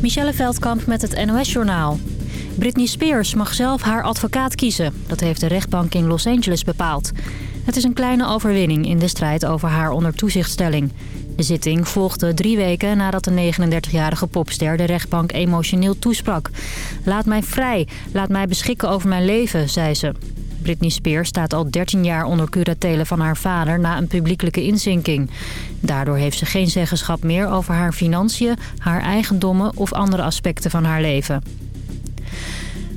Michelle Veldkamp met het NOS-journaal. Britney Spears mag zelf haar advocaat kiezen. Dat heeft de rechtbank in Los Angeles bepaald. Het is een kleine overwinning in de strijd over haar onder toezichtstelling. De zitting volgde drie weken nadat de 39-jarige popster de rechtbank emotioneel toesprak. Laat mij vrij, laat mij beschikken over mijn leven, zei ze. Britney Spears staat al 13 jaar onder curatele van haar vader na een publiekelijke inzinking. Daardoor heeft ze geen zeggenschap meer over haar financiën, haar eigendommen of andere aspecten van haar leven.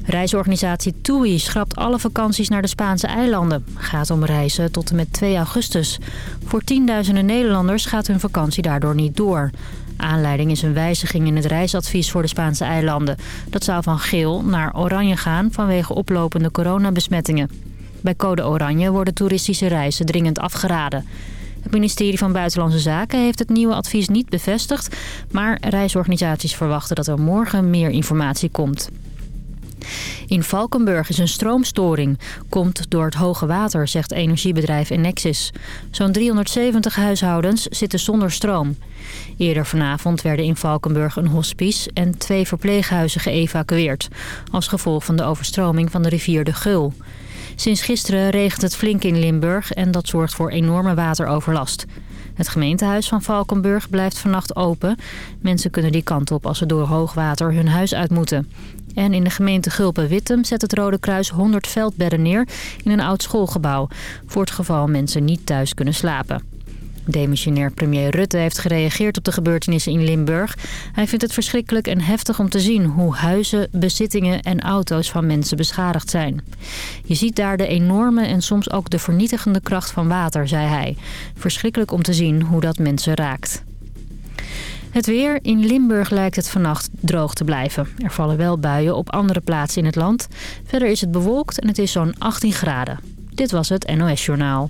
Reisorganisatie TUI schrapt alle vakanties naar de Spaanse eilanden. Gaat om reizen tot en met 2 augustus. Voor tienduizenden Nederlanders gaat hun vakantie daardoor niet door. Aanleiding is een wijziging in het reisadvies voor de Spaanse eilanden. Dat zou van geel naar oranje gaan vanwege oplopende coronabesmettingen. Bij code oranje worden toeristische reizen dringend afgeraden. Het ministerie van Buitenlandse Zaken heeft het nieuwe advies niet bevestigd... maar reisorganisaties verwachten dat er morgen meer informatie komt. In Valkenburg is een stroomstoring. Komt door het hoge water, zegt energiebedrijf Enexis. Zo'n 370 huishoudens zitten zonder stroom. Eerder vanavond werden in Valkenburg een hospice en twee verpleeghuizen geëvacueerd... als gevolg van de overstroming van de rivier de Gul. Sinds gisteren regent het flink in Limburg en dat zorgt voor enorme wateroverlast. Het gemeentehuis van Valkenburg blijft vannacht open. Mensen kunnen die kant op als ze door hoogwater hun huis uit moeten. En in de gemeente Gulpen-Wittem zet het Rode Kruis 100 veldbedden neer in een oud schoolgebouw. Voor het geval mensen niet thuis kunnen slapen. Demissionair premier Rutte heeft gereageerd op de gebeurtenissen in Limburg. Hij vindt het verschrikkelijk en heftig om te zien hoe huizen, bezittingen en auto's van mensen beschadigd zijn. Je ziet daar de enorme en soms ook de vernietigende kracht van water, zei hij. Verschrikkelijk om te zien hoe dat mensen raakt. Het weer. In Limburg lijkt het vannacht droog te blijven. Er vallen wel buien op andere plaatsen in het land. Verder is het bewolkt en het is zo'n 18 graden. Dit was het NOS Journaal.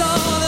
all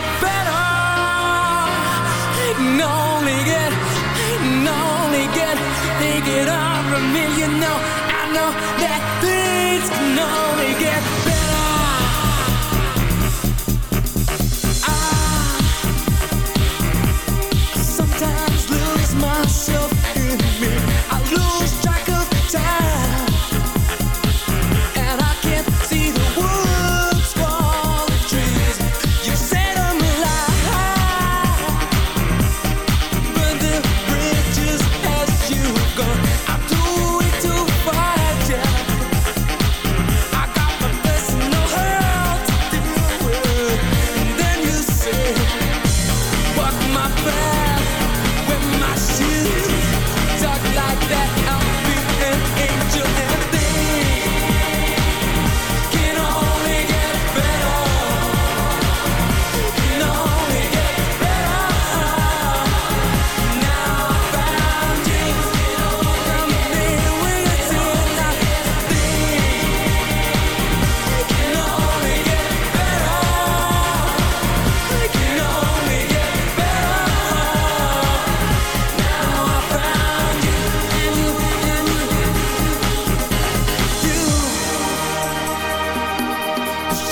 get up from me, you know I know that things can only get better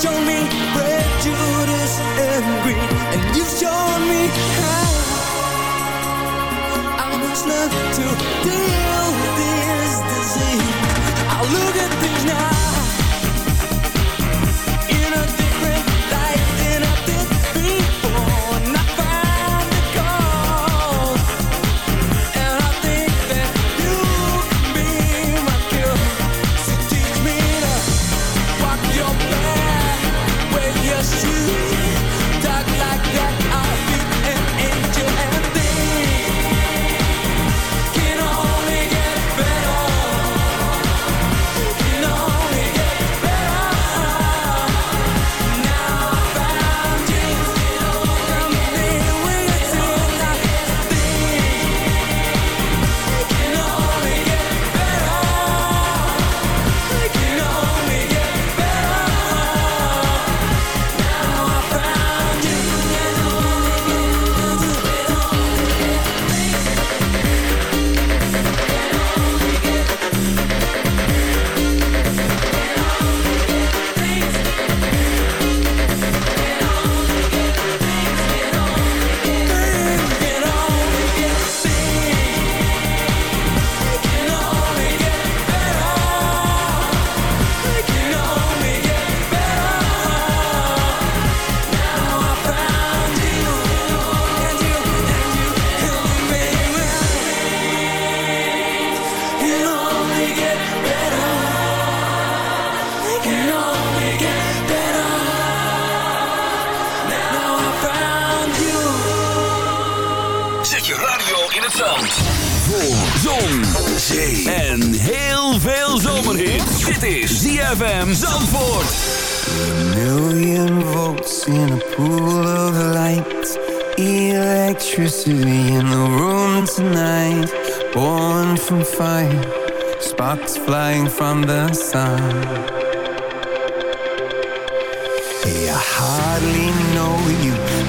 showed me red, Judas and green, and you showed me how I must learn to deal with this disease. I look at things now. Radio in het zand. Voor zon, en heel veel zomerhit. Dit is ZFM Zandvoort. A million volts in a pool of light. Electricity in the room tonight. Born from fire. Sparks flying from the sun. Hey, I hardly know you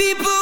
people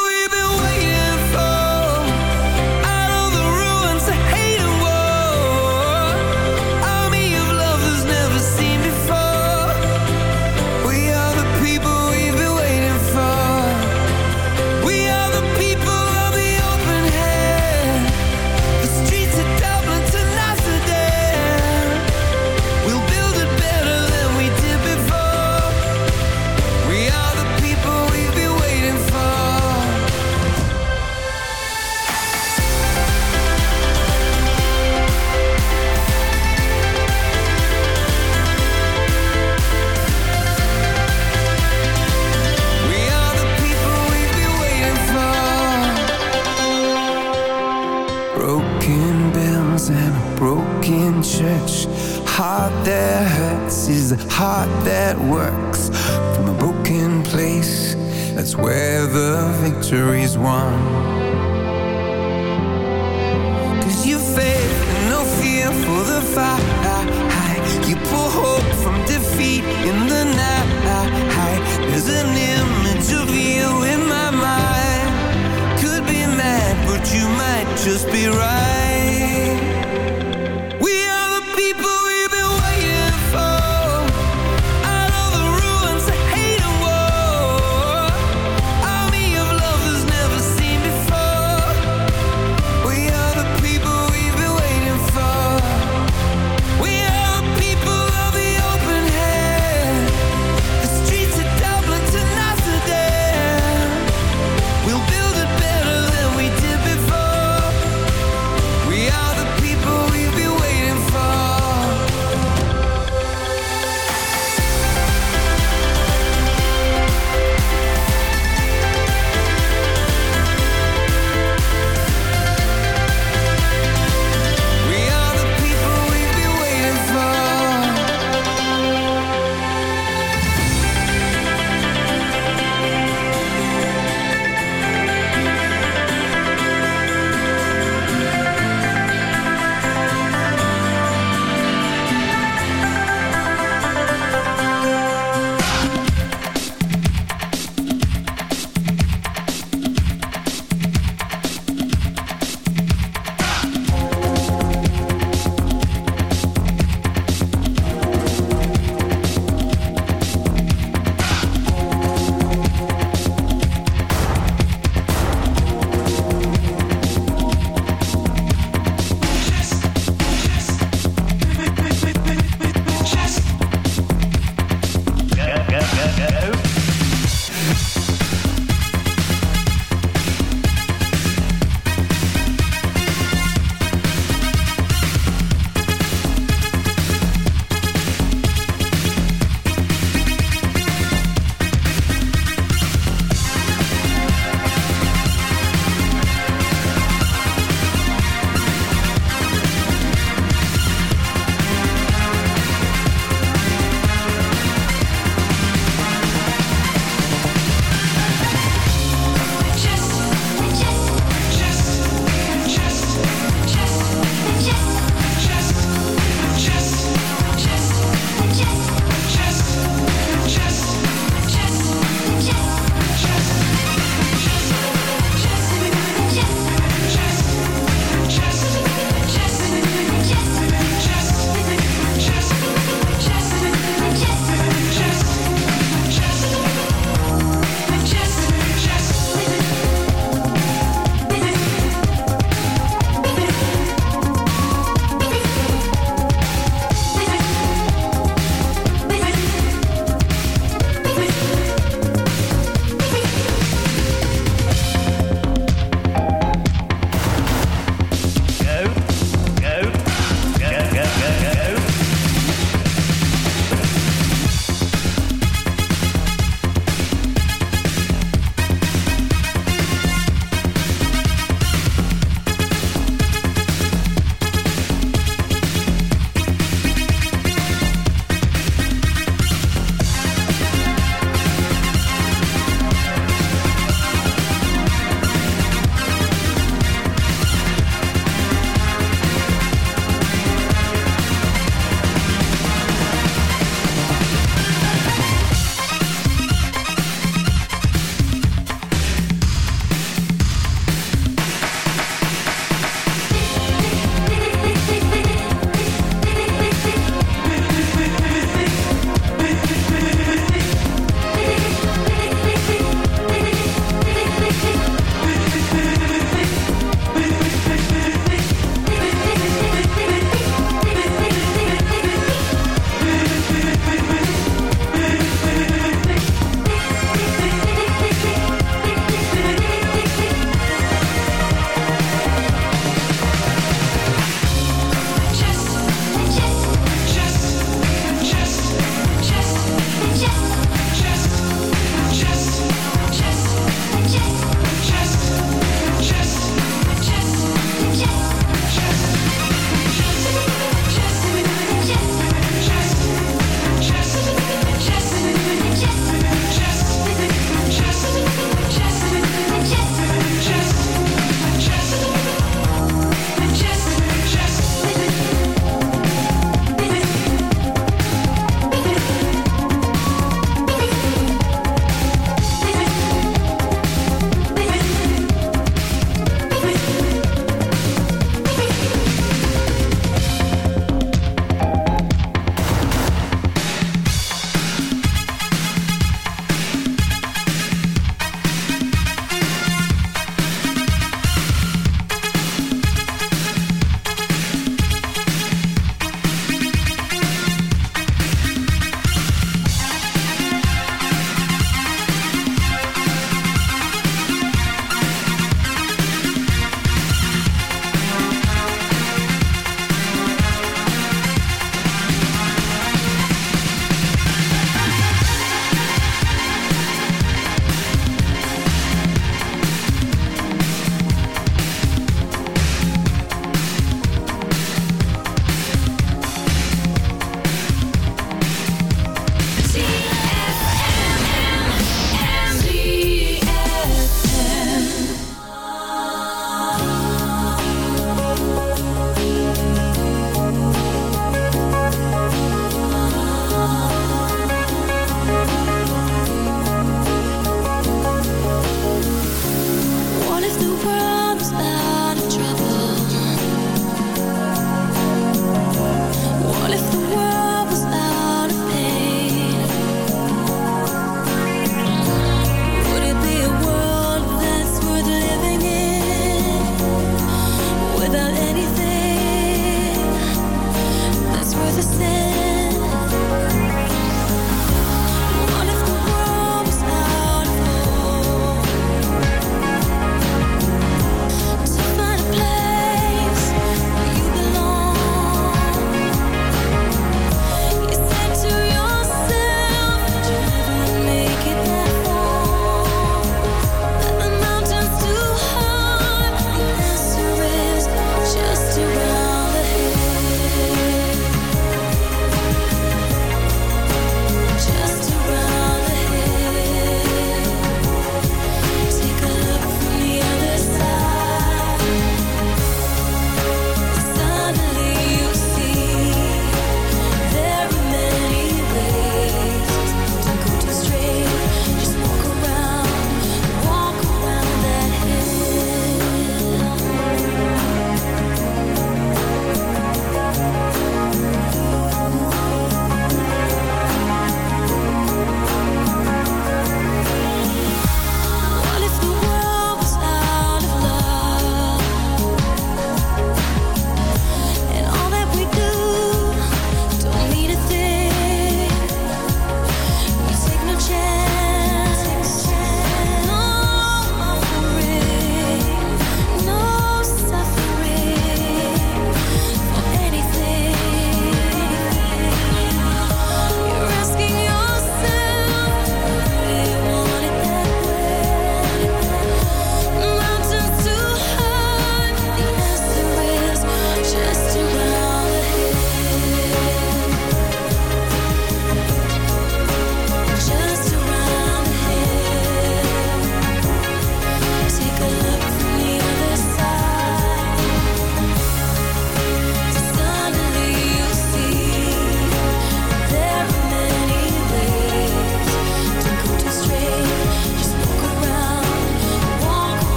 hurts is a heart that works From a broken place. That's where the victory's won. Cause you faith and no fear for the fight. You pull hope from defeat in the night. There's an image of you in my mind. Could be mad but you might just be right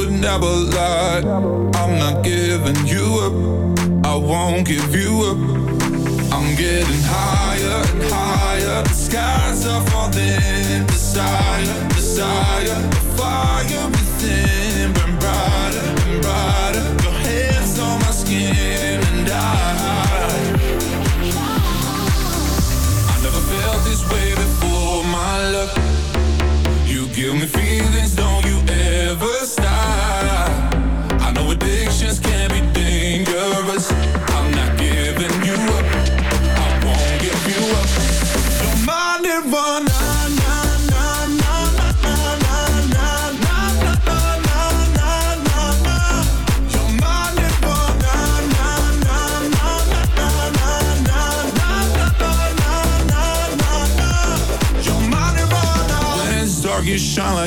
would never lie. I'm not giving you up. I won't give you up. I'm getting higher and higher. The skies are falling. Desire, desire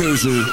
keuze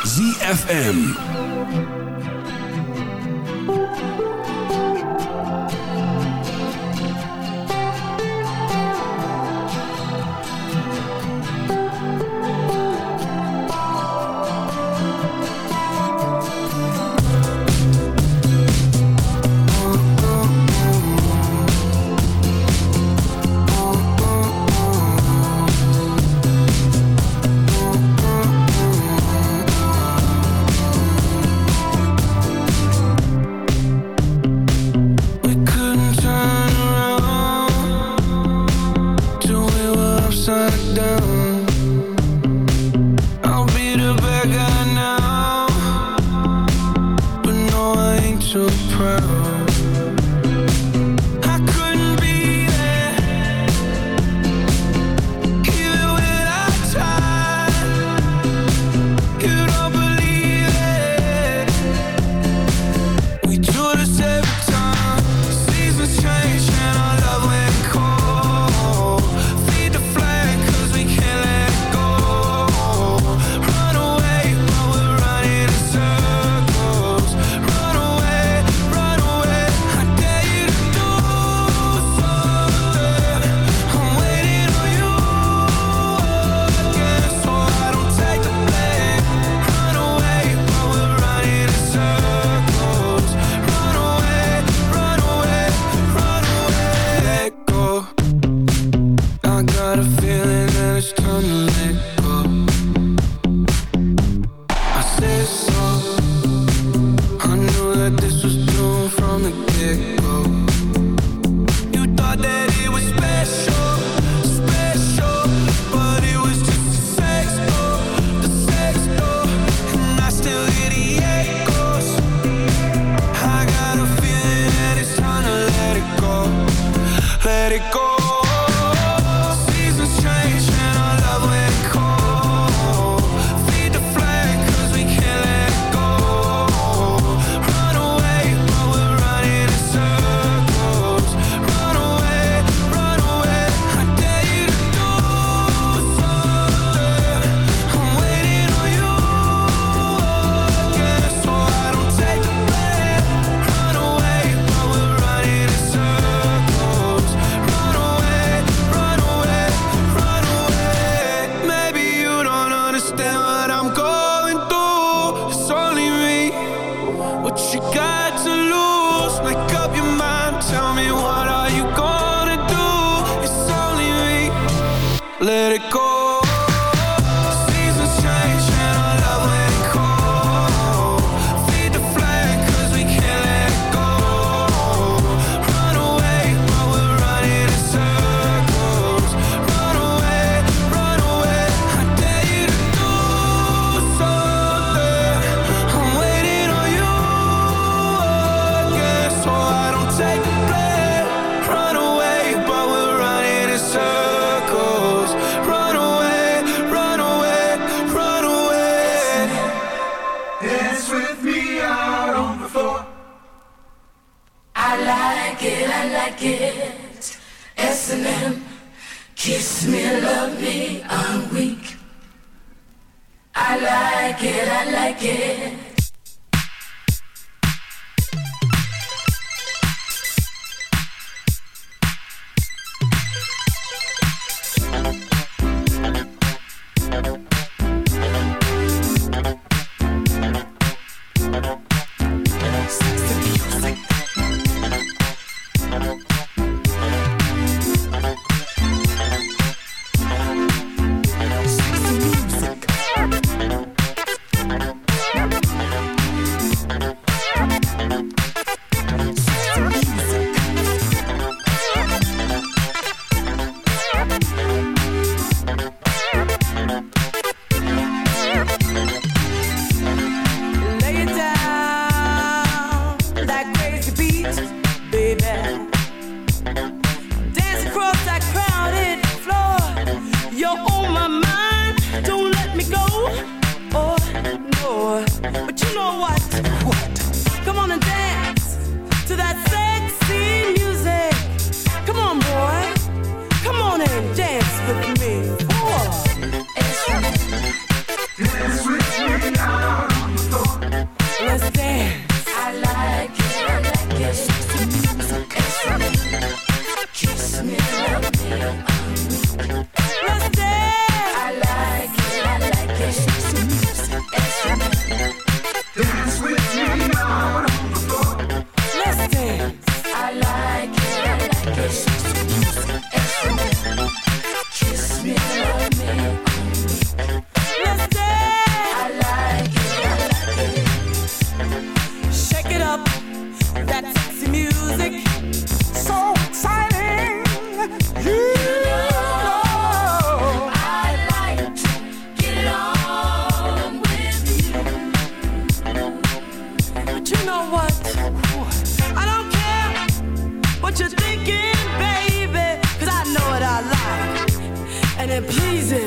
and pleasing.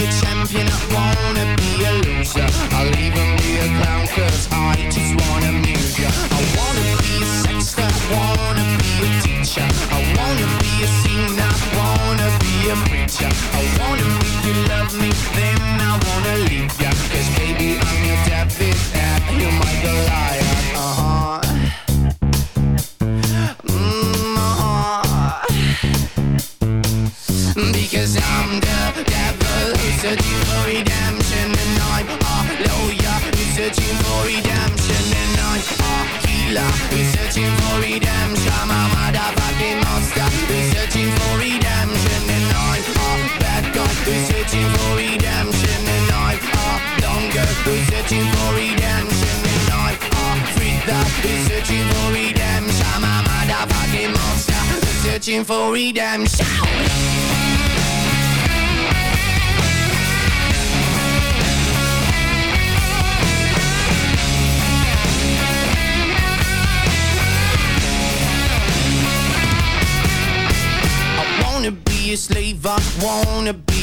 be a champion, I wanna be a loser. I'll even be a clown cause I just wanna amuse ya. I wanna be a sexter, I wanna be a teacher. I wanna be a singer, I wanna be a preacher. For redemption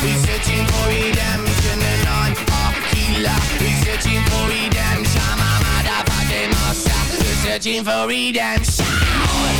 who's searching for redemption searching for redemption searching for redemption